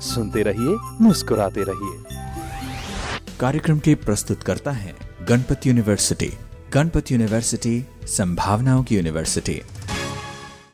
सुनते रहिए मुस्कुराते रहिए। कार्यक्रम के प्रस्तुत करता है गणपति यूनिवर्सिटी गणपति यूनिवर्सिटी संभावनाओं की यूनिवर्सिटी।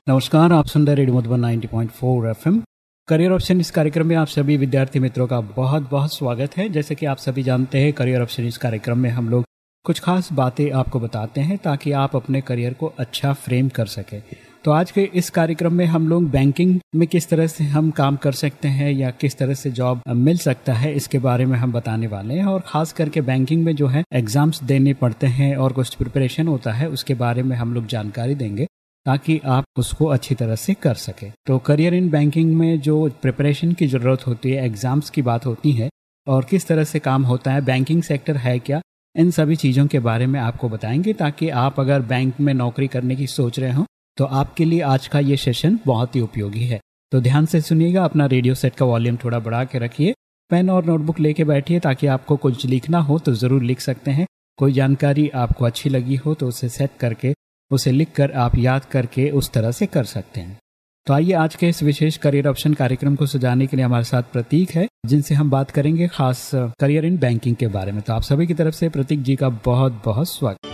नमस्कार आप सुन रहे radio Madhuban 90.4 FM. Career option इस कार्यक्रम में आप सभी विद्यार्थी मित्रों का बहुत बहुत स्वागत है। जैसे कि आप सभी जानते हैं करियर ऑप्शन इस कार्यक्रम में हम लोग कुछ खास बातें आपको बताते हैं ताकि आप अपने करियर को अच्छा फ्रेम कर सकें। तो आज के इस कार्यक्रम में हम लोग बैंकिंग में किस तरह से हम काम कर सकते हैं या किस तरह से जॉब मिल सकता है, इसके बारे में हम बताने वाले हैं। और खास करके बैंकिंग में जो है एग्ज़ाम्स देने पड़ते हैं और कुछ प्रिपरेशन होता है, उसके बारे में हम लोग जानकारी देंगे ताकि आप उसको अच्छी तरह से कर सके। तो करियर इन बैंकिंग में जो प्रिपरेशन की ज़रूरत होती है एग्ज़ाम्स की बात होती है, और किस तरह से काम होता है बैंकिंग सेक्टर है क्या, इन सभी चीज़ों के बारे में आपको बताएँगे ताकि आप अगर बैंक में नौकरी करने की सोच रहे हो तो आपके लिए आज का ये सेशन बहुत ही उपयोगी है। तो ध्यान से सुनिएगा, अपना रेडियो सेट का वॉल्यूम थोड़ा बढ़ा के रखिए। पेन और नोटबुक लेके बैठिए ताकि आपको कुछ लिखना हो तो ज़रूर लिख सकते हैं। कोई जानकारी आपको अच्छी लगी हो तो उसे सेट करके, उसे लिख कर आप याद करके उस तरह से कर सकते हैं। तो आइए आज के इस विशेष करियर ऑप्शन कार्यक्रम को सजाने के लिए हमारे साथ प्रतीक है, जिनसे हम बात करेंगे खास करियर इन बैंकिंग के बारे में। तो आप सभी की तरफ़ से प्रतीक जी का बहुत बहुत स्वागत।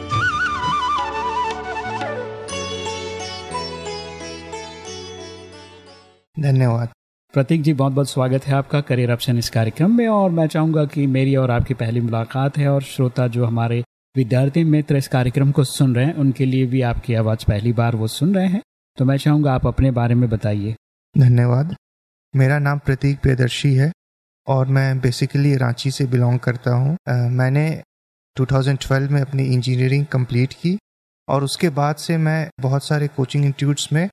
धन्यवाद। प्रतीक जी बहुत बहुत स्वागत है आपका करियर ऑप्शन इस कार्यक्रम में और मैं चाहूँगा कि मेरी और आपकी पहली मुलाकात है और श्रोता जो हमारे विद्यार्थी मित्र इस कार्यक्रम को सुन रहे हैं उनके लिए भी आपकी आवाज़ पहली बार वो सुन रहे हैं। तो मैं चाहूँगा आप अपने बारे में बताइए। धन्यवाद। मेरा नाम प्रतीक प्रियदर्शी है और मैं बेसिकली रांची से बिलोंग करता हूँ। मैंने 2012 में अपनी इंजीनियरिंग कंप्लीट की और उसके बाद से मैं बहुत सारे कोचिंग इंस्टीट्यूट्स में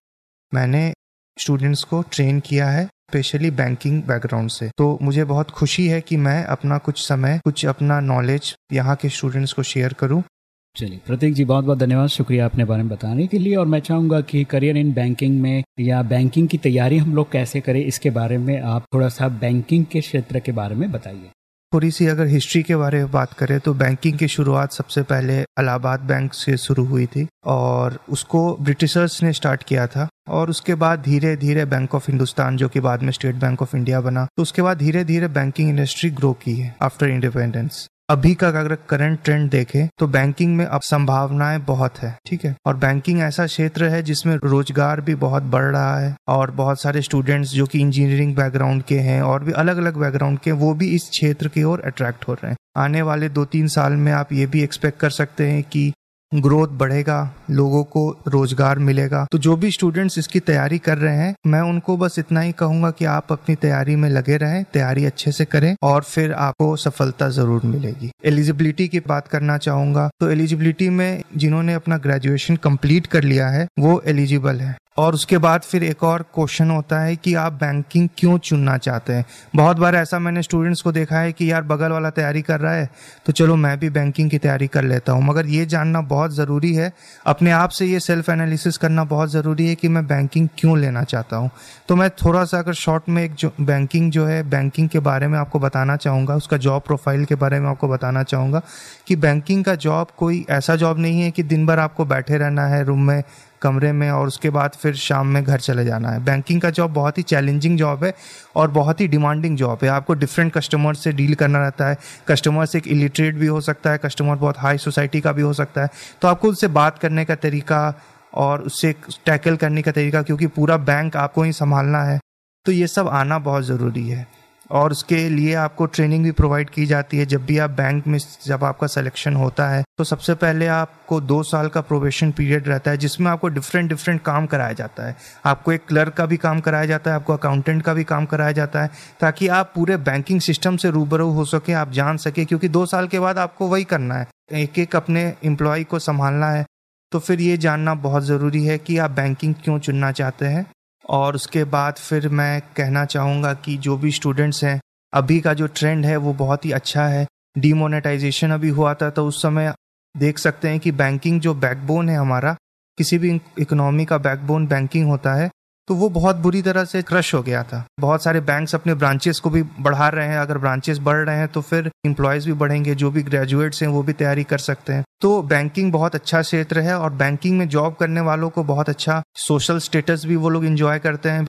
मैंने स्टूडेंट्स को ट्रेन किया है स्पेशली बैंकिंग बैकग्राउंड से। तो मुझे बहुत खुशी है कि मैं अपना कुछ समय कुछ अपना नॉलेज यहाँ के स्टूडेंट्स को शेयर करूँ। चलिए प्रतीक जी बहुत बहुत धन्यवाद। शुक्रिया अपने बारे में बताने के लिए। और मैं चाहूँगा कि करियर इन बैंकिंग में या बैंकिंग की तैयारी हम लोग कैसे करें इसके बारे में आप थोड़ा सा बैंकिंग के क्षेत्र के बारे में बताइए। थोड़ी सी अगर हिस्ट्री के बारे में बात करें तो बैंकिंग की शुरुआत सबसे पहले अलाहाबाद बैंक से शुरू हुई थी। और उसको ब्रिटिशर्स ने स्टार्ट किया था। और उसके बाद धीरे धीरे बैंक ऑफ़ हिंदुस्तान जो कि बाद में स्टेट बैंक ऑफ़ इंडिया बना तो उसके बाद धीरे धीरे बैंकिंग इंडस्ट्री ग्रो की है आफ्टर इंडिपेंडेंस अभी का अगर करंट ट्रेंड देखें तो बैंकिंग में अब संभावनाएँ बहुत है, ठीक है? और बैंकिंग ऐसा क्षेत्र है जिसमें रोज़गार भी बहुत बढ़ रहा है, और बहुत सारे स्टूडेंट्स जो कि इंजीनियरिंग बैकग्राउंड के हैं, और भी अलग अलग बैकग्राउंड के, वो भी इस क्षेत्र की ओर अट्रैक्ट हो रहे हैं। आने वाले दो तीन साल में आप ये भी एक्सपेक्ट कर सकते हैं कि ग्रोथ बढ़ेगा, लोगों को रोज़गार मिलेगा। तो जो भी स्टूडेंट्स इसकी तैयारी कर रहे हैं, मैं उनको बस इतना ही कहूँगा कि आप अपनी तैयारी में लगे रहें, तैयारी अच्छे से करें और फिर आपको सफलता ज़रूर मिलेगी। एलिजिबिलिटी की बात करना चाहूँगा तो एलिजिबिलिटी में जिन्होंने अपना ग्रेजुएशन कंप्लीट कर लिया है, वो एलिजिबल है। और उसके बाद फिर एक और क्वेश्चन होता है कि आप बैंकिंग क्यों चुनना चाहते हैं? बहुत बार ऐसा मैंने स्टूडेंट्स को देखा है कि यार बगल वाला तैयारी कर रहा है तो चलो मैं भी बैंकिंग की तैयारी कर लेता हूँ। मगर ये जानना बहुत ज़रूरी है। अपने आप से ये सेल्फ एनालिसिस करना बहुत ज़रूरी है कि मैं बैंकिंग क्यों लेना चाहता हूँ। तो मैं थोड़ा सा अगर शॉर्ट में एक जो बैंकिंग जो है बैंकिंग के बारे में आपको बताना चाहूँगा, उसका जॉब प्रोफ़ाइल के बारे में आपको बताना चाहूँगा कि बैंकिंग का जॉब कोई ऐसा जॉब नहीं है कि दिन भर आपको बैठे रहना है रूम में कमरे में और उसके बाद फिर शाम में घर चले जाना है। बैंकिंग का जॉब बहुत ही चैलेंजिंग जॉब है और बहुत ही डिमांडिंग जॉब है। आपको डिफरेंट कस्टमर से डील करना रहता है। कस्टमर से एक इलिटरेट भी हो सकता है कस्टमर बहुत हाई सोसाइटी का भी हो सकता है। तो आपको उससे बात करने का तरीका और उससे टैकल करने का तरीका, क्योंकि पूरा बैंक आपको ही संभालना है। तो ये सब आना बहुत ज़रूरी है। और उसके लिए आपको ट्रेनिंग भी प्रोवाइड की जाती है जब भी आप बैंक में जब आपका सिलेक्शन होता है तो सबसे पहले आपको दो साल का प्रोबेशन पीरियड रहता है जिसमें आपको डिफरेंट डिफरेंट काम कराया जाता है। आपको एक क्लर्क का भी काम कराया जाता है, आपको अकाउंटेंट का भी काम कराया जाता है, ताकि आप पूरे बैंकिंग सिस्टम से रूबरू हो सके, आप जान सके, क्योंकि दो साल के बाद आपको वही करना है। एक एक अपने एम्प्लॉय को संभालना है तो फिर ये जानना बहुत ज़रूरी है कि आप बैंकिंग क्यों चुनना चाहते हैं। और उसके बाद फिर मैं कहना चाहूँगा कि जो भी स्टूडेंट्स हैं, अभी का जो ट्रेंड है वो बहुत ही अच्छा है। डीमोनेटाइजेशन अभी हुआ था तो उस समय देख सकते हैं कि बैंकिंग जो बैकबोन है हमारा, किसी भी इकोनॉमी का बैकबोन बैंकिंग होता है तो वो बहुत बुरी तरह से क्रश हो गया था। बहुत सारे बैंक्स अपने ब्रांचेस को भी बढ़ा रहे हैं। अगर ब्रांचेस बढ़ रहे हैं तो फिर इंप्लॉयज भी बढ़ेंगे, जो भी ग्रेजुएट्स हैं वो भी तैयारी कर सकते हैं। तो बैंकिंग बहुत अच्छा क्षेत्र है और बैंकिंग में जॉब करने वालों को बहुत अच्छा सोशल स्टेटस भी वो लोग इंजॉय करते हैं।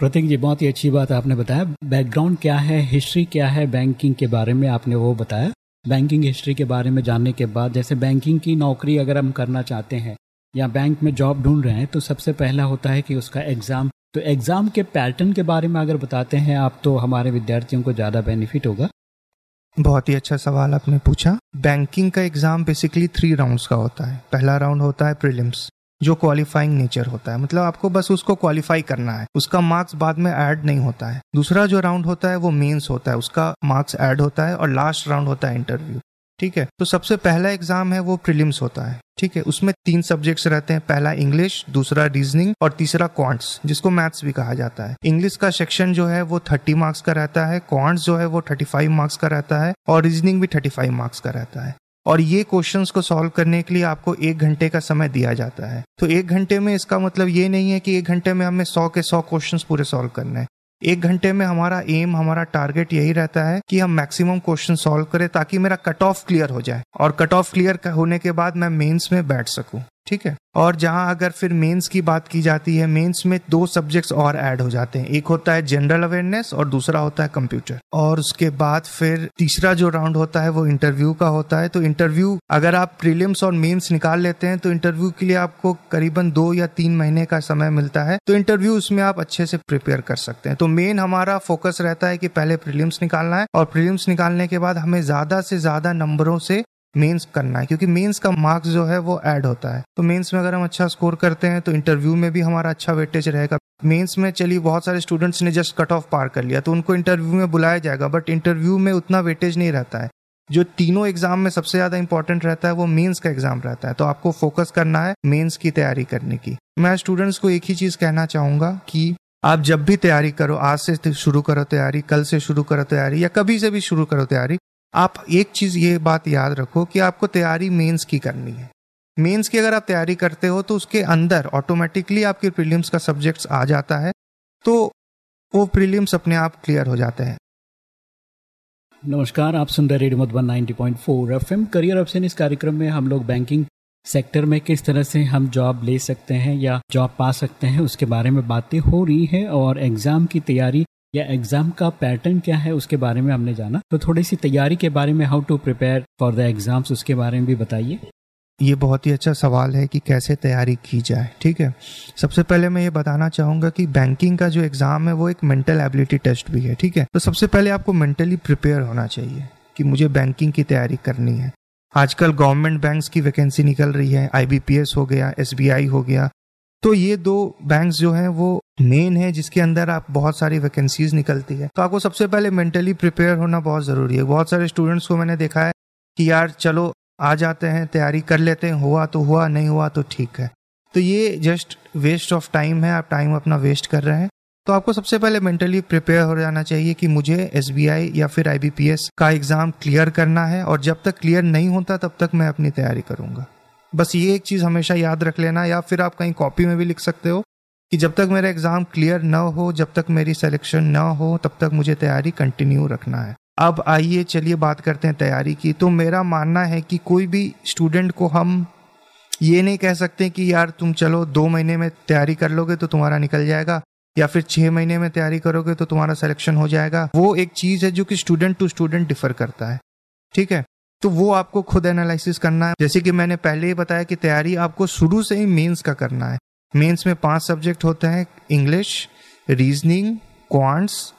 प्रतीक जी, बहुत ही अच्छी बात आपने बताया। बैकग्राउंड क्या है? हिस्ट्री क्या है? बैंकिंग के बारे में आपने वो बताया। बैंकिंग हिस्ट्री के बारे में जानने के बाद, जैसे बैंकिंग की नौकरी अगर हम करना चाहते हैं या बैंक में जॉब ढूंढ रहे हैं तो सबसे पहला होता है कि उसका एग्ज़ाम तो एग्ज़ाम के पैटर्न के बारे में अगर बताते हैं, आप तो हमारे विद्यार्थियों को ज़्यादा बेनिफिट होगा। बहुत ही अच्छा सवाल आपने पूछा। बैंकिंग का एग्ज़ाम बेसिकली थ्री राउंड्स का होता है। पहला राउंड होता है प्रीलिम्स जो क्वालिफाइंग नेचर होता है। मतलब आपको बस उसको क्वालिफाई करना है। उसका मार्क्स बाद में ऐड नहीं होता है। दूसरा जो राउंड होता है, वो मेंस होता है। उसका मार्क्स ऐड होता है और लास्ट राउंड होता है इंटरव्यू ठीक है? तो सबसे पहला एग्ज़ाम है, वो प्रीलिम्स होता है। ठीक है? उसमें तीन सब्जेक्ट्स रहते हैं, पहला इंग्लिश दूसरा रीजनिंग और तीसरा क्वांट्स जिसको मैथ्स भी कहा जाता है। इंग्लिश का सेक्शन जो है, वो थर्टी मार्क्स का रहता है क्वांट्स जो है, वो थर्टी फाइव मार्क्स का रहता है और रीजनिंग भी थर्टी फाइव मार्क्स का रहता है। और ये क्वेश्चंस को सॉल्व करने के लिए आपको एक घंटे का समय दिया जाता है। तो एक घंटे में इसका मतलब ये नहीं है कि एक घंटे में हमें सौ के सौ क्वेश्चंस पूरे सॉल्व करने हैं। एक घंटे में हमारा एम हमारा टारगेट यही रहता है कि हम मैक्सिमम क्वेश्चन सॉल्व करें ताकि मेरा कट ऑफ़ क्लियर हो जाए। और कट ऑफ़ क्लियर होने के बाद मैं मेंस में बैठ सकूँ। ठीक है? और जहाँ अगर फिर मेंस की बात की जाती है मेंस में दो सब्जेक्ट्स और ऐड हो जाते हैं। एक होता है जनरल अवेयरनेस और दूसरा होता है कंप्यूटर और उसके बाद फिर तीसरा जो राउंड होता है, वो इंटरव्यू का होता है। तो इंटरव्यू अगर आप प्रीलिम्स और मेंस निकाल लेते हैं तो इंटरव्यू के लिए आपको करीबन दो या तीन महीने का समय मिलता है। तो इंटरव्यू उसमें आप अच्छे से प्रिपेयर कर सकते हैं। तो मेन हमारा फोकस रहता है कि पहले प्रीलिम्स निकालना है और प्रीलिम्स निकालने के बाद हमें ज़्यादा से ज़्यादा नंबरों से मेंस करना है, क्योंकि मेंस का मार्क्स जो है वो ऐड होता है। तो मेंस में अगर हम अच्छा स्कोर करते हैं तो इंटरव्यू में भी हमारा अच्छा वेटेज रहेगा। मेंस में चलिए, बहुत सारे स्टूडेंट्स ने जस्ट कट ऑफ़ पार कर लिया तो उनको इंटरव्यू में बुलाया जाएगा बट इंटरव्यू में उतना वेटेज नहीं रहता है। जो तीनों एग्ज़ाम में सबसे ज़्यादा इंपॉर्टेंट रहता है, वो मेंस का एग्ज़ाम रहता है। तो आपको फोकस करना है मेंस की तैयारी करने की। मैं स्टूडेंट्स को एक ही चीज़ कहना चाहूँगा कि आप जब भी तैयारी करो, आज से शुरू करो तैयारी, कल से शुरू करो तैयारी, या कभी से भी शुरू करो तैयारी आप एक चीज़ ये बात याद रखो कि आपको तैयारी मेंस की करनी है। मेंस की अगर आप तैयारी करते हो तो उसके अंदर ऑटोमेटिकली आपके प्रीलिम्स का सब्जेक्ट्स आ जाता है तो वो प्रीलिम्स अपने आप क्लियर हो जाते हैं। नमस्कार, आप सुन रहे radio Madhuban 90.4 FM. Career option इस कार्यक्रम में हम लोग बैंकिंग सेक्टर में किस तरह से हम जॉब ले सकते हैं या जॉब पा सकते हैं, उसके बारे में बातें हो रही है और एग्ज़ाम की तैयारी या एग्ज़ाम का पैटर्न क्या है, उसके बारे में हमने जाना। तो थोड़ी सी तैयारी के बारे में how to prepare for the exams उसके बारे में भी बताइए। ये बहुत ही अच्छा सवाल है कि कैसे तैयारी की जाए, ठीक है? सबसे पहले मैं ये बताना चाहूँगा कि बैंकिंग का जो एग्ज़ाम है, वो एक मेंटल एबिलिटी टेस्ट भी है, ठीक है? तो सबसे पहले आपको मेंटली प्रिपेयर होना चाहिए कि मुझे बैंकिंग की तैयारी करनी है। आजकल गवर्नमेंट बैंक्स की वैकेंसी निकल रही है आईबीपीएस हो गया एसबीआई हो गया तो ये दो बैंक्स जो हैं, वो मेन है, जिसके अंदर आप बहुत सारी वैकेंसीज निकलती है। तो आपको सबसे पहले मेंटली प्रिपेयर होना बहुत ज़रूरी है। बहुत सारे स्टूडेंट्स को मैंने देखा है कि यार, चलो, आ जाते हैं, तैयारी कर लेते हैं, हुआ तो हुआ, नहीं हुआ तो ठीक है। तो ये जस्ट वेस्ट ऑफ़ टाइम है, आप टाइम अपना वेस्ट कर रहे हैं। तो आपको सबसे पहले मेंटली प्रिपेयर हो जाना चाहिए कि मुझे एसबीआई या फिर IBPS का एग्ज़ाम क्लियर करना है, और जब तक क्लियर नहीं होता, तब तक मैं अपनी तैयारी करूँगा। बस ये एक चीज़ हमेशा याद रख लेना या फिर आप कहीं कॉपी में भी लिख सकते हो कि जब तक मेरा एग्ज़ाम क्लियर न हो, जब तक मेरी सिलेक्शन न हो, तब तक मुझे तैयारी कंटिन्यू रखना है। अब आइए चलिए बात करते हैं तैयारी की। तो मेरा मानना है कि कोई भी स्टूडेंट को हम ये नहीं कह सकते कि यार तुम चलो दो महीने में तैयारी कर लोगे तो तुम्हारा निकल जाएगा, या फिर छह महीने में तैयारी करोगे तो तुम्हारा सिलेक्शन हो जाएगा। वो एक चीज़ है जो कि स्टूडेंट टू स्टूडेंट डिफर करता है। ठीक है? तो वो आपको खुद एनालिसिस करना है। जैसे कि मैंने पहले ही बताया कि तैयारी आपको शुरू से ही मेंस का करना है। मेंस में पाँच सब्जेक्ट होते हैं English reasoning quants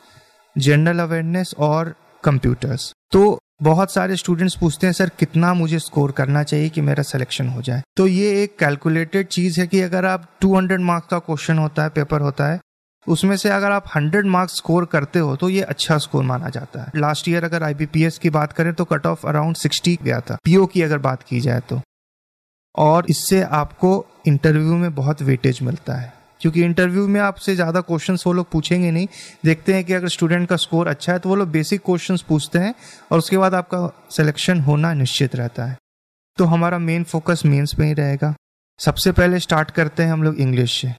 general awareness और कंप्यूटर्स तो बहुत सारे स्टूडेंट्स पूछते हैं, सर, कितना मुझे स्कोर करना चाहिए कि मेरा सिलेक्शन हो जाए? तो ये एक कैलकुलेटेड चीज़ है कि अगर आप 200 मार्क्स का क्वेश्चन होता है पेपर होता है उसमें से अगर आप 100 मार्क्स स्कोर करते हो तो ये अच्छा स्कोर माना जाता है। लास्ट ईयर अगर आईबीपीएस की बात करें तो कट ऑफ़ अराउंड 60 गया था। पीओ की अगर बात की जाए तो। और इससे आपको इंटरव्यू में बहुत वेटेज मिलता है। क्योंकि इंटरव्यू में आपसे ज़्यादा क्वेश्चंस वो लोग पूछेंगे नहीं। देखते हैं कि अगर स्टूडेंट का स्कोर अच्छा है तो वो लोग बेसिक क्वेश्चन पूछते हैं और उसके बाद आपका सिलेक्शन होना निश्चित रहता है। तो हमारा मेन फोकस मेंस में ही रहेगा। सबसे पहले स्टार्ट करते हैं हम लोग इंग्लिश से।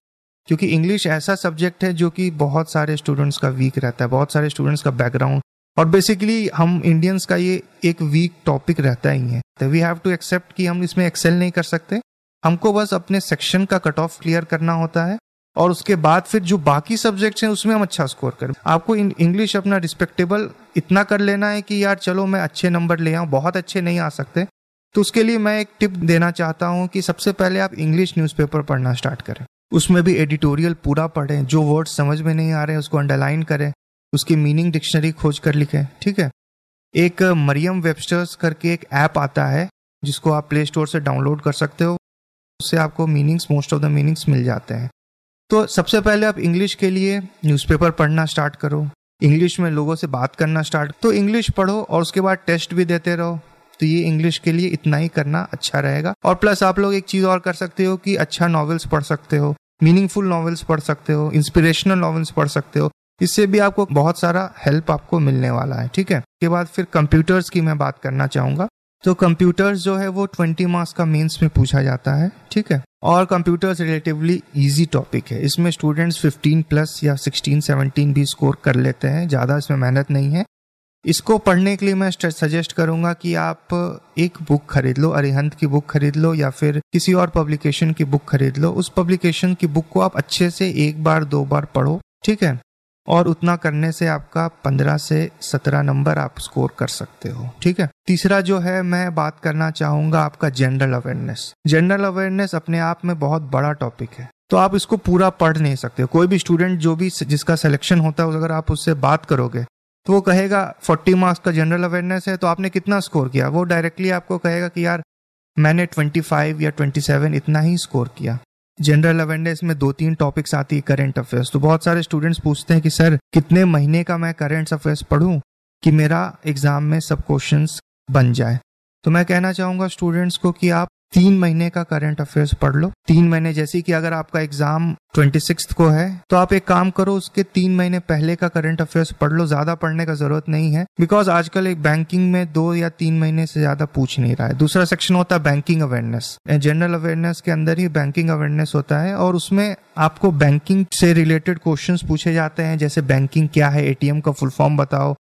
क्योंकि इंग्लिश ऐसा सब्जेक्ट है जो कि बहुत सारे स्टूडेंट्स का वीक रहता है, बहुत सारे स्टूडेंट्स का बैकग्राउंड और बेसिकली हम इंडियंस का ये एक वीक टॉपिक रहता ही है। तो वी हैव टू एक्सेप्ट कि हम इसमें एक्सेल नहीं कर सकते। हमको बस अपने सेक्शन का कट ऑफ़ क्लियर करना होता है और उसके बाद फिर जो बाकी सब्जेक्ट्स हैं उसमें हम अच्छा स्कोर करें। आपको इंग्लिश अपना रिस्पेक्टेबल इतना कर लेना है कि यार चलो मैं अच्छे नंबर ले आऊँ, बहुत अच्छे नहीं आ सकते। तो उसके लिए मैं एक टिप देना चाहता हूँ कि सबसे पहले आप इंग्लिश न्यूज़पेपर पढ़ना स्टार्ट करें। उसमें भी एडिटोरियल पूरा पढ़ें, जो वर्ड समझ में नहीं आ रहे हैं उसको अंडरलाइन करें, उसकी मीनिंग डिक्शनरी खोज कर लिखें, ठीक है? एक मरियम वेबस्टर्स करके एक ऐप आता है, जिसको आप प्ले स्टोर से डाउनलोड कर सकते हो। उससे आपको meanings most of the meanings मिल जाते हैं। तो सबसे पहले आप इंग्लिश के लिए न्यूज़पेपर पढ़ना स्टार्ट करो। इंग्लिश में लोगों से बात करना स्टार्ट तो इंग्लिश पढ़ो और उसके बाद टेस्ट भी देते रहो। तो ये इंग्लिश के लिए इतना ही करना अच्छा रहेगा। और प्लस आप लोग एक चीज़ और कर सकते हो कि अच्छा नॉवेल्स पढ़ सकते हो। मीनिंगफुल नॉवेल्स पढ़ सकते हो इंस्पिरेशनल नॉवेल्स पढ़ सकते हो। इससे भी आपको बहुत सारा हेल्प आपको मिलने वाला है, ठीक है? के बाद फिर कंप्यूटर्स की मैं बात करना चाहूँगा। तो कंप्यूटर्स जो है वो 20 मार्क्स का मेंस में पूछा जाता है, ठीक है? और कंप्यूटर्स रिलेटिवली इजी टॉपिक है। इसमें स्टूडेंट्स 15 प्लस या 16 17 भी स्कोर कर लेते हैं, ज़्यादा इसमें मेहनत नहीं है। इसको पढ़ने के लिए मैं सजेस्ट करूँगा कि आप एक बुक खरीद लो, अरिहंत की बुक खरीद लो, या फिर किसी और पब्लिकेशन की बुक खरीद लो। उस पब्लिकेशन की बुक को आप अच्छे से एक बार, दो बार पढ़ो, ठीक है? और उतना करने से आपका 15 से 17 नंबर आप स्कोर कर सकते हो, ठीक है? तीसरा जो है, मैं बात करना चाहूँगा आपका जनरल अवेयरनेस जनरल अवेयरनेस अपने आप में बहुत बड़ा टॉपिक है। तो आप इसको पूरा पढ़ नहीं सकते कोई भी स्टूडेंट जो भी जिसका सिलेक्शन होता है, अगर आप उससे बात करोगे तो वो कहेगा 40 मार्क्स का जनरल अवेयरनेस है। तो आपने कितना स्कोर किया? वो डायरेक्टली आपको कहेगा कि यार, मैंने 25 या 27 इतना ही स्कोर किया। जनरल अवेयरनेस में दो तीन टॉपिक्स आती है करंट अफेयर्स। तो बहुत सारे स्टूडेंट्स पूछते हैं कि, सर, कितने महीने का मैं करंट अफेयर्स पढ़ूं कि मेरा एग्ज़ाम में सब क्वेश्चन बन जाए? तो मैं कहना चाहूँगा स्टूडेंट्स को कि आप तीन महीने का करंट अफेयर्स पढ़ लो। तीन महीने जैसे कि अगर आपका एग्ज़ाम ट्वेंटी सिक्स को है तो आप एक काम करो, उसके तीन महीने पहले का करंट अफेयर्स पढ़ लो। ज़्यादा पढ़ने का ज़रूरत नहीं है बिकॉज़ आजकल एक बैंकिंग में दो या तीन महीने से ज़्यादा पूछ नहीं रहा है। दूसरा सेक्शन होता है बैंकिंग अवेयरनेस जनरल अवेयरनेस के अंदर ही बैंकिंग अवेयरनेस होता है, और उसमें आपको बैंकिंग से रिलेटेड क्वेश्चन पूछे जाते हैं, जैसे बैंकिंग क्या है एटीएम का फुल फॉर्म बताओ।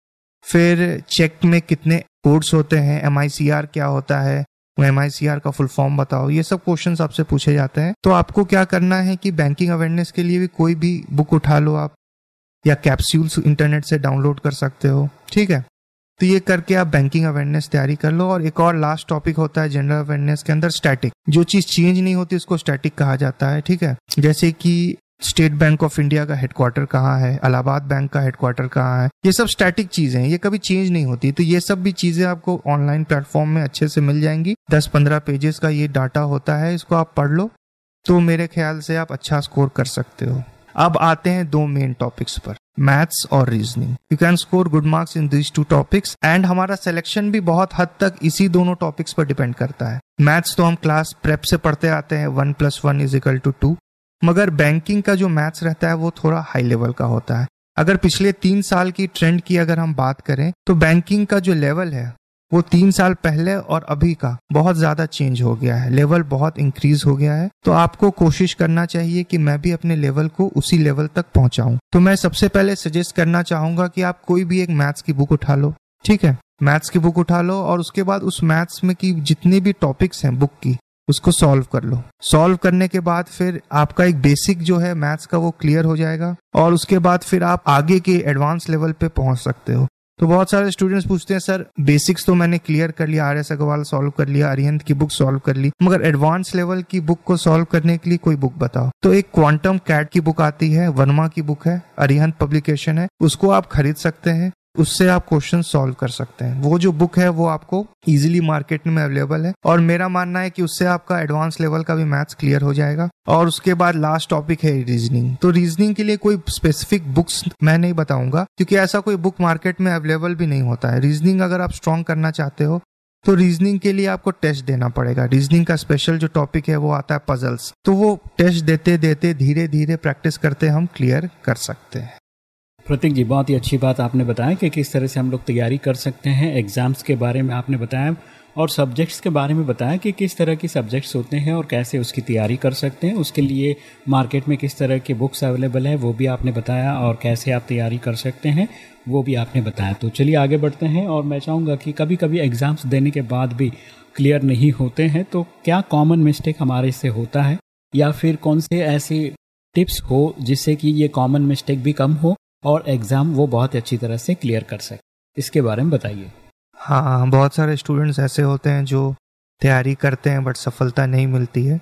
फिर चेक में कितने कोड्स होते हैं एमआईसीआर क्या होता है एम का फुल फॉर्म बताओ, ये सब क्वेश्चन आपसे पूछे जाते हैं। तो आपको क्या करना है कि बैंकिंग अवेयरनेस के लिए भी कोई भी बुक उठा लो आप, या कैप्सूल्स इंटरनेट से डाउनलोड कर सकते हो, ठीक है? तो ये करके आप बैंकिंग अवेयरनेस तैयारी कर लो, और एक और लास्ट टॉपिक होता है जनरल अवेयरनेस के अंदर स्टैटिक जो चीज़ चेंज नहीं होती, उसको स्टैटिक कहा जाता है, ठीक है? जैसे कि स्टेट बैंक ऑफ़ इंडिया का हेडक्वार्टर कहाँ है? अलाहाबाद बैंक का हेडक्वार्टर कहाँ है? ये सब स्टैटिक चीज़ें हैं। ये कभी चेंज नहीं होती। तो ये सब भी चीज़ें आपको ऑनलाइन प्लेटफॉर्म में अच्छे से मिल जाएँगी। दस पंद्रह पेजेस का ये डाटा होता है, इसको आप पढ़ लो। तो मेरे ख्याल से आप अच्छा स्कोर कर सकते हो। अब आते हैं दो मेन टॉपिक्स पर मैथ्स और reasoning you can score good marks in this two topics and हमारा सिलेक्शन भी बहुत हद तक इसी दोनों टॉपिक्स पर डिपेंड करता है। मैथ्स तो हम क्लास प्रेप से पढ़ते आते हैं। One plus one is equal to two मगर बैंकिंग का जो मैथ्स रहता है, वो थोड़ा हाई लेवल का होता है। अगर पिछले तीन साल की ट्रेंड की अगर हम बात करें तो बैंकिंग का जो लेवल है, वो तीन साल पहले और अभी का बहुत ज़्यादा चेंज हो गया है। लेवल बहुत इंक्रीज हो गया है। तो आपको कोशिश करना चाहिए कि मैं भी अपने लेवल को उसी लेवल तक पहुंचाऊं। तो मैं सबसे पहले सजेस्ट करना चाहूँगा कि आप कोई भी एक मैथ्स की बुक उठा लो। ठीक है? मैथ्स की बुक उठा लो और उसके बाद उस मैथ्स में की जितने भी टॉपिक्स हैं बुक की उसको सॉल्व कर लो। सॉल्व करने के बाद फिर आपका एक बेसिक जो है मैथ्स का वो क्लियर हो जाएगा और उसके बाद फिर आप आगे के एडवांस लेवल पे पहुँच सकते हो। तो बहुत सारे स्टूडेंट्स पूछते हैं, सर बेसिक्स तो मैंने क्लियर कर लिया आर एस अग्रवाल सॉल्व कर लिया अरिहंत की बुक सॉल्व कर ली, मगर एडवांस लेवल की बुक को सॉल्व करने के लिए कोई बुक बताओ? तो एक क्वांटम कैट की बुक आती है वर्मा की बुक है अरिहंत पब्लिकेशन है, उसको आप खरीद सकते हैं। उससे आप क्वेश्चन सॉल्व कर सकते हैं। वो जो बुक है, वो आपको इजीली मार्केट में अवेलेबल है। और मेरा मानना है कि उससे आपका एडवांस लेवल का भी मैथ्स क्लियर हो जाएगा। और उसके बाद लास्ट टॉपिक है रीजनिंग तो रीजनिंग के लिए कोई स्पेसिफिक बुक्स मैं नहीं बताऊँगा, क्योंकि ऐसा कोई बुक मार्केट में अवेलेबल भी नहीं होता है। रीजनिंग अगर आप स्ट्रॉन्ग करना चाहते हो तो रीजनिंग के लिए आपको टेस्ट देना पड़ेगा। रीजनिंग का स्पेशल जो टॉपिक है, वो आता है पजल्स तो वो टेस्ट देते देते धीरे धीरे प्रैक्टिस करते हम क्लियर कर सकते हैं। प्रतीक जी, बहुत ही अच्छी बात आपने बताया कि किस तरह से हम लोग तैयारी कर सकते हैं एग्ज़ाम्स के बारे में आपने बताया और सब्जेक्ट्स के बारे में बताया कि किस तरह की सब्जेक्ट्स होते हैं और कैसे उसकी तैयारी कर सकते हैं। उसके लिए मार्केट में किस तरह की बुक्स अवेलेबल है, वो भी आपने बताया और कैसे आप तैयारी कर सकते हैं, वो भी आपने बताया। तो चलिए आगे बढ़ते हैं और मैं चाहूँगा कि कभी कभी एग्ज़ाम्स देने के बाद भी क्लियर नहीं होते हैं तो क्या कॉमन मिस्टेक हमारे से होता है? या फिर कौन से ऐसे टिप्स हो जिससे कि ये कॉमन मिस्टेक भी कम हो? और एग्ज़ाम वो बहुत अच्छी तरह से क्लियर कर सके। इसके बारे में बताइए। हाँ बहुत सारे स्टूडेंट्स ऐसे होते हैं जो तैयारी करते हैं बट सफलता नहीं मिलती है।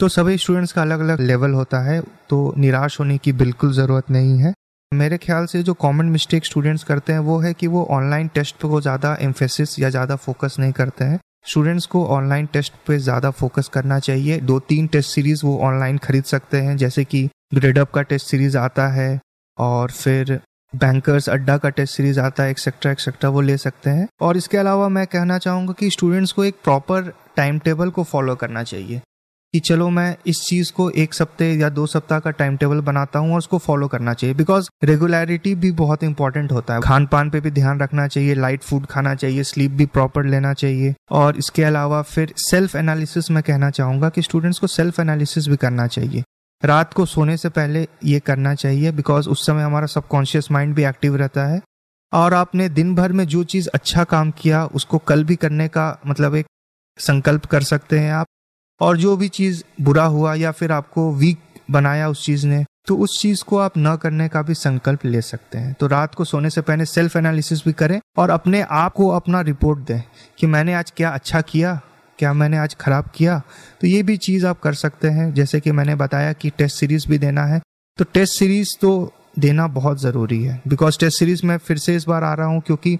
तो सभी स्टूडेंट्स का अलग अलग लेवल होता है तो निराश होने की बिल्कुल ज़रूरत नहीं है। मेरे ख्याल से जो कॉमन मिस्टेक स्टूडेंट्स करते हैं, वो है कि वो ऑनलाइन टेस्ट पे को ज़्यादा एम्फेसिस या ज़्यादा फोकस नहीं करते हैं। स्टूडेंट्स को ऑनलाइन टेस्ट पे ज़्यादा फोकस करना चाहिए। दो तीन टेस्ट सीरीज़ वो ऑनलाइन खरीद सकते हैं, जैसे कि ग्रेडअप का टेस्ट सीरीज़ आता है और फिर बैंकर्स अड्डा का टेस्ट सीरीज़ आता है एक्सेट्रा एक्सेट्रा वो ले सकते हैं। और इसके अलावा मैं कहना चाहूँगा कि स्टूडेंट्स को एक प्रॉपर टाइम टेबल को फॉलो करना चाहिए कि चलो मैं इस चीज़ को एक सप्ते या दो सप्ताह का टाइम टेबल बनाता हूँ और उसको फॉलो करना चाहिए। बिकॉज़ रेगुलरिटी भी बहुत इंपॉर्टेंट होता है। खान पान पे भी ध्यान रखना चाहिए लाइट फ़ूड खाना चाहिए स्लीप भी प्रॉपर लेना चाहिए। और इसके अलावा फिर सेल्फ एनालिसिस मैं कहना चाहूँगा कि स्टूडेंट्स को सेल्फ एनालिसिस भी करना चाहिए। रात को सोने से पहले ये करना चाहिए बिकॉज़ उस समय हमारा सबकॉन्शियस माइंड भी एक्टिव रहता है। और आपने दिन भर में जो चीज़ अच्छा काम किया, उसको कल भी करने का मतलब एक संकल्प कर सकते हैं आप। और जो भी चीज़ बुरा हुआ या फिर आपको वीक बनाया उस चीज़ ने तो उस चीज़ को आप न करने का भी संकल्प ले सकते हैं। तो रात को सोने से पहले सेल्फ एनालिसिस भी करें और अपने आप को अपना रिपोर्ट दें कि मैंने आज क्या अच्छा किया क्या मैंने आज ख़राब किया? तो ये भी चीज़ आप कर सकते हैं। जैसे कि मैंने बताया कि टेस्ट सीरीज़ भी देना है। तो टेस्ट सीरीज़ तो देना बहुत ज़रूरी है। बिकॉज़ टेस्ट सीरीज़ में फिर से इस बार आ रहा हूँ क्योंकि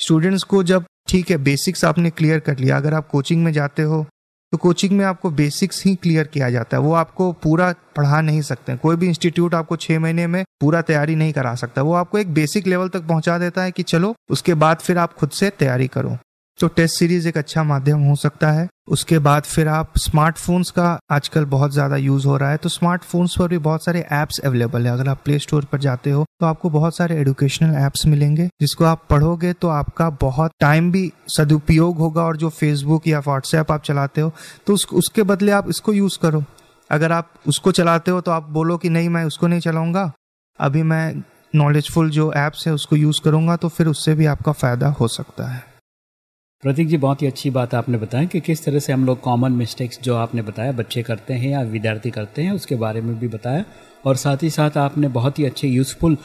स्टूडेंट्स को जब ठीक है बेसिक्स आपने क्लियर कर लिया। अगर आप कोचिंग में जाते हो तो कोचिंग में आपको बेसिक्स ही क्लियर किया जाता है। वो आपको पूरा पढ़ा नहीं सकते कोई भी इंस्टीट्यूट आपको छः महीने में पूरा तैयारी नहीं करा सकता। वो आपको एक बेसिक लेवल तक पहुँचा देता है कि चलो, उसके बाद फिर आप खुद से तैयारी करो। तो टेस्ट सीरीज़ एक अच्छा माध्यम हो सकता है। उसके बाद फिर आप स्मार्टफोन्स का आजकल बहुत ज़्यादा यूज़ हो रहा है तो स्मार्टफोन्स पर भी बहुत सारे ऐप्स अवेलेबल है। अगर आप प्ले स्टोर पर जाते हो तो आपको बहुत सारे एडुकेशनल ऐप्स मिलेंगे जिसको आप पढ़ोगे तो आपका बहुत टाइम भी सदुपयोग होगा और जो फेसबुक या व्हाट्सएप आप चलाते हो तो उस, उसके बदले आप इसको यूज़ करो। अगर आप उसको चलाते हो तो आप बोलो कि नहीं मैं उसको नहीं चलाऊँगा। अभी मैं नॉलेजफुल जो ऐप्स है उसको यूज़ करूँगा तो फिर उससे भी आपका फ़ायदा हो सकता है। प्रतीक जी, बहुत ही अच्छी बात आपने बताया कि किस तरह से हम लोग कॉमन मिस्टेक्स जो आपने बताया, बच्चे करते हैं या विद्यार्थी करते हैं, उसके बारे में भी बताया। और साथ ही साथ आपने बहुत ही अच्छे यूज़फुल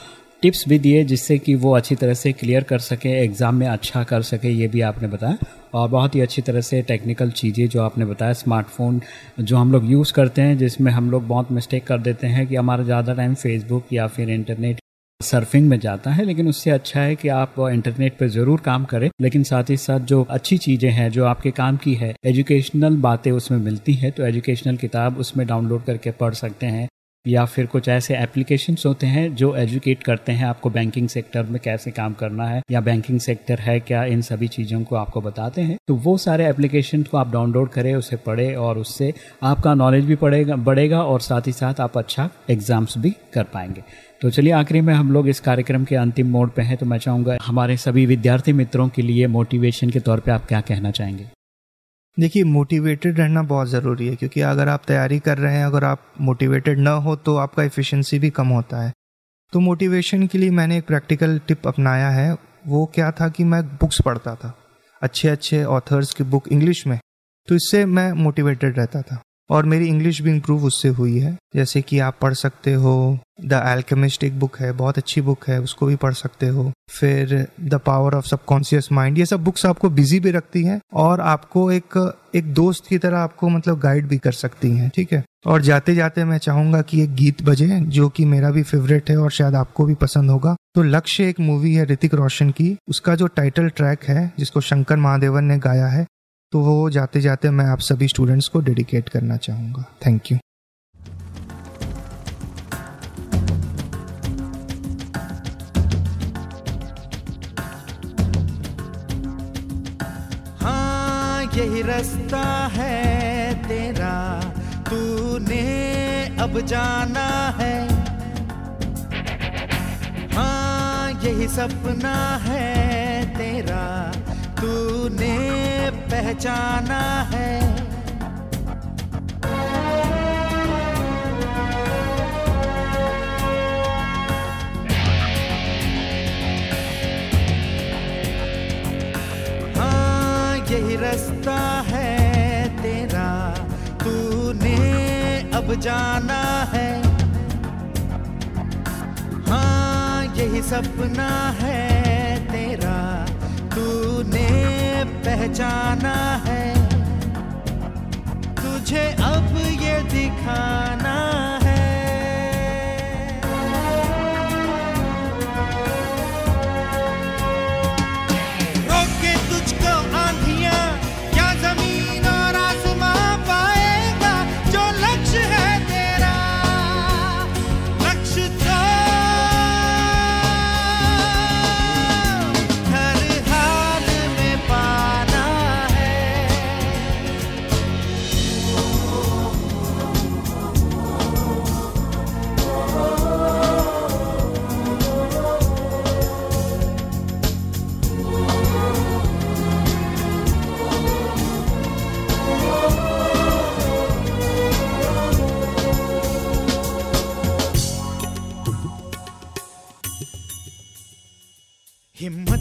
टिप्स भी दिए जिससे कि वो अच्छी तरह से क्लियर कर सके एग्ज़ाम में अच्छा कर सके, ये भी आपने बताया। और बहुत ही अच्छी तरह से टेक्निकल चीज़ें जो आपने बताया स्मार्टफ़ोन जो हम लोग यूज़ करते हैं, जिसमें हम लोग बहुत मिस्टेक कर देते हैं कि हमारा ज़्यादा टाइम फेसबुक या फिर इंटरनेट सर्फिंग में जाता है, लेकिन उससे अच्छा है कि आप इंटरनेट पर ज़रूर काम करें। लेकिन साथ ही साथ जो अच्छी चीज़ें हैं, जो आपके काम की है एजुकेशनल बातें उसमें मिलती हैं तो एजुकेशनल किताब उसमें डाउनलोड करके पढ़ सकते हैं। या फिर कुछ ऐसे एप्लीकेशंस होते हैं जो एजुकेट करते हैं आपको बैंकिंग सेक्टर में कैसे काम करना है, या बैंकिंग सेक्टर है क्या, इन सभी चीज़ों को आपको बताते हैं। तो वो सारे एप्लीकेशन को आप डाउनलोड करें, उसे पढ़े और उससे आपका नॉलेज भी पड़ेगा, बढ़ेगा और साथ ही साथ आप अच्छा एग्ज़ाम्स भी कर पाएँगे। तो चलिए, आखिरी में हम लोग इस कार्यक्रम के अंतिम मोड पे हैं तो मैं चाहूँगा हमारे सभी विद्यार्थी मित्रों के लिए मोटिवेशन के तौर पे आप क्या कहना चाहेंगे? देखिए मोटिवेटेड रहना बहुत ज़रूरी है, क्योंकि अगर आप तैयारी कर रहे हैं, अगर आप मोटिवेटेड ना हो तो आपका एफिशिएंसी भी कम होता है। तो मोटिवेशन के लिए मैंने एक प्रैक्टिकल टिप अपनाया है। वो क्या था कि मैं बुक्स पढ़ता था अच्छे अच्छे ऑथर्स की बुक इंग्लिश में। तो इससे मैं मोटिवेटेड रहता था। और मेरी इंग्लिश भी इम्प्रूव उससे हुई है। जैसे कि आप पढ़ सकते हो द एल्केमिस्ट एक बुक है, बहुत अच्छी बुक है, उसको भी पढ़ सकते हो। फिर the power of subconscious mind ये सब बुक्स आपको बिज़ी भी रखती हैं और आपको एक एक दोस्त की तरह आपको मतलब गाइड भी कर सकती हैं, ठीक है? और जाते जाते मैं चाहूँगा कि एक गीत बजे, जो कि मेरा भी फेवरेट है और शायद आपको भी पसंद होगा। तो लक्ष्य एक मूवी है ऋतिक रोशन की, उसका जो टाइटल ट्रैक है, जिसको शंकर महादेवन ने गाया है तो वो जाते जाते मैं आप सभी स्टूडेंट्स को डेडिकेट करना चाहूँगा। थैंक यू हाँ यही रास्ता है तेरा। तूने अब जाना है। हाँ यही सपना है तेरा। तूने पहचाना है। हाँ यही रास्ता है तेरा, तूने अब जाना है। हाँ यही सपना है पहचाना है। तुझे अब ये दिखाना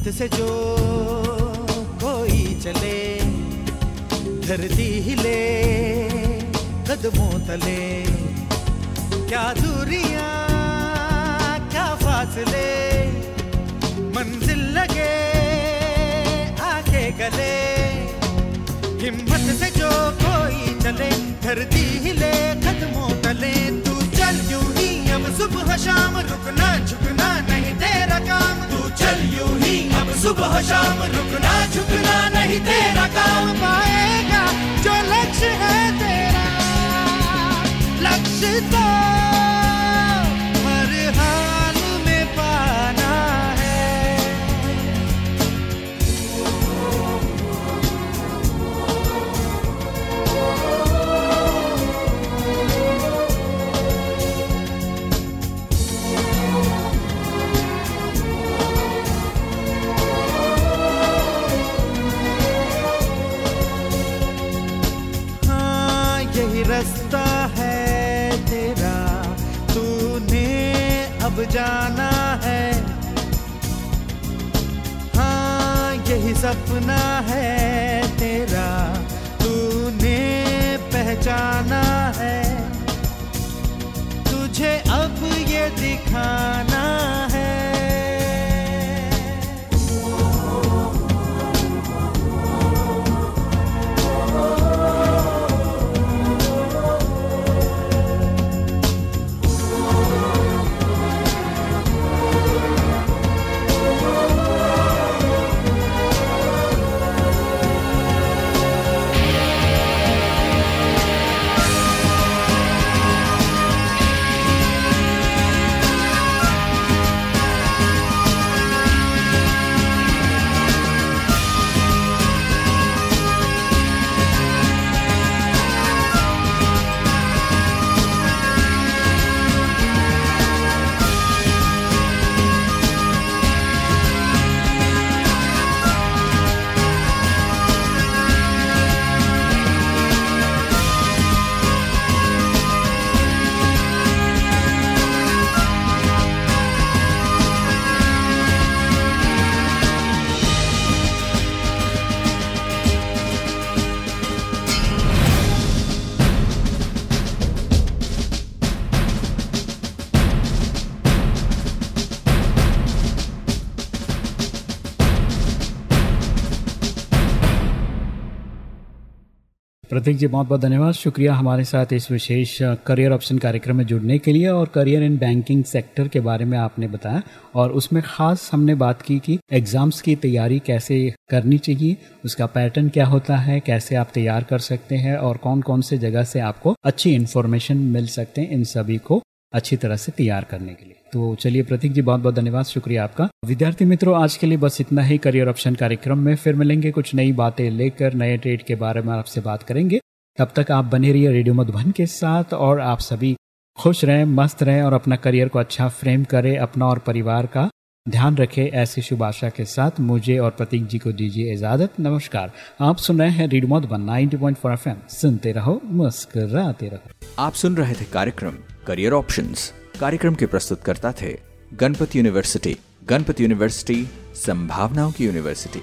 हिम्मत से जो कोई चले, धरती हिले, कदमों तले। क्या दूरियाँ, क्या फासले, मंजिल लगे आगे गले। हिम्मत से जो कोई चले, धरती हिले, कदमों तले। तू चल यूँ ही अब सुबह शाम रुकना, झुकना नहीं तेरा काम। तू चल यू ही अब सुबह शाम, रुकना झुकना नहीं तेरा काम। पाएगा जो लक्ष्य है तेरा। लक्ष्य तो सपना है तेरा तूने पहचाना प्रतीक जी बहुत बहुत धन्यवाद। शुक्रिया हमारे साथ इस विशेष करियर ऑप्शन कार्यक्रम में जुड़ने के लिए और करियर इन बैंकिंग सेक्टर के बारे में आपने बताया और उसमें खास हमने बात की कि एग्ज़ाम्स की तैयारी कैसे करनी चाहिए, उसका पैटर्न क्या होता है, कैसे आप तैयार कर सकते हैं और कौन कौन से जगह से आपको अच्छी इन्फॉर्मेशन मिल सकते हैं, इन सभी को अच्छी तरह से तैयार करने के लिए। तो चलिए प्रतीक जी बहुत बहुत धन्यवाद, शुक्रिया आपका। विद्यार्थी मित्रों, आज के लिए बस इतना ही। करियर ऑप्शन कार्यक्रम में फिर मिलेंगे कुछ नई बातें लेकर, नए ट्रेड के बारे में आपसे बात करेंगे। तब तक आप बने रहिए रेडियो मधुबन के साथ और आप सभी खुश रहें, मस्त रहें और अपना करियर को अच्छा फ्रेम करें, अपना और परिवार का ध्यान रखें ऐसी शुभ आशा के साथ। मुझे और प्रतीक जी को दीजिए इजाज़त। नमस्कार। आप सुन रहे हैं रेडियो मधुबन 90.4 एफएम सुनते रहो, मुस्कुराते रहो। आप सुन रहे थे कार्यक्रम करियर ऑप्शंस कार्यक्रम के प्रस्तुतकर्ता थे गणपति यूनिवर्सिटी गणपति यूनिवर्सिटी संभावनाओं की यूनिवर्सिटी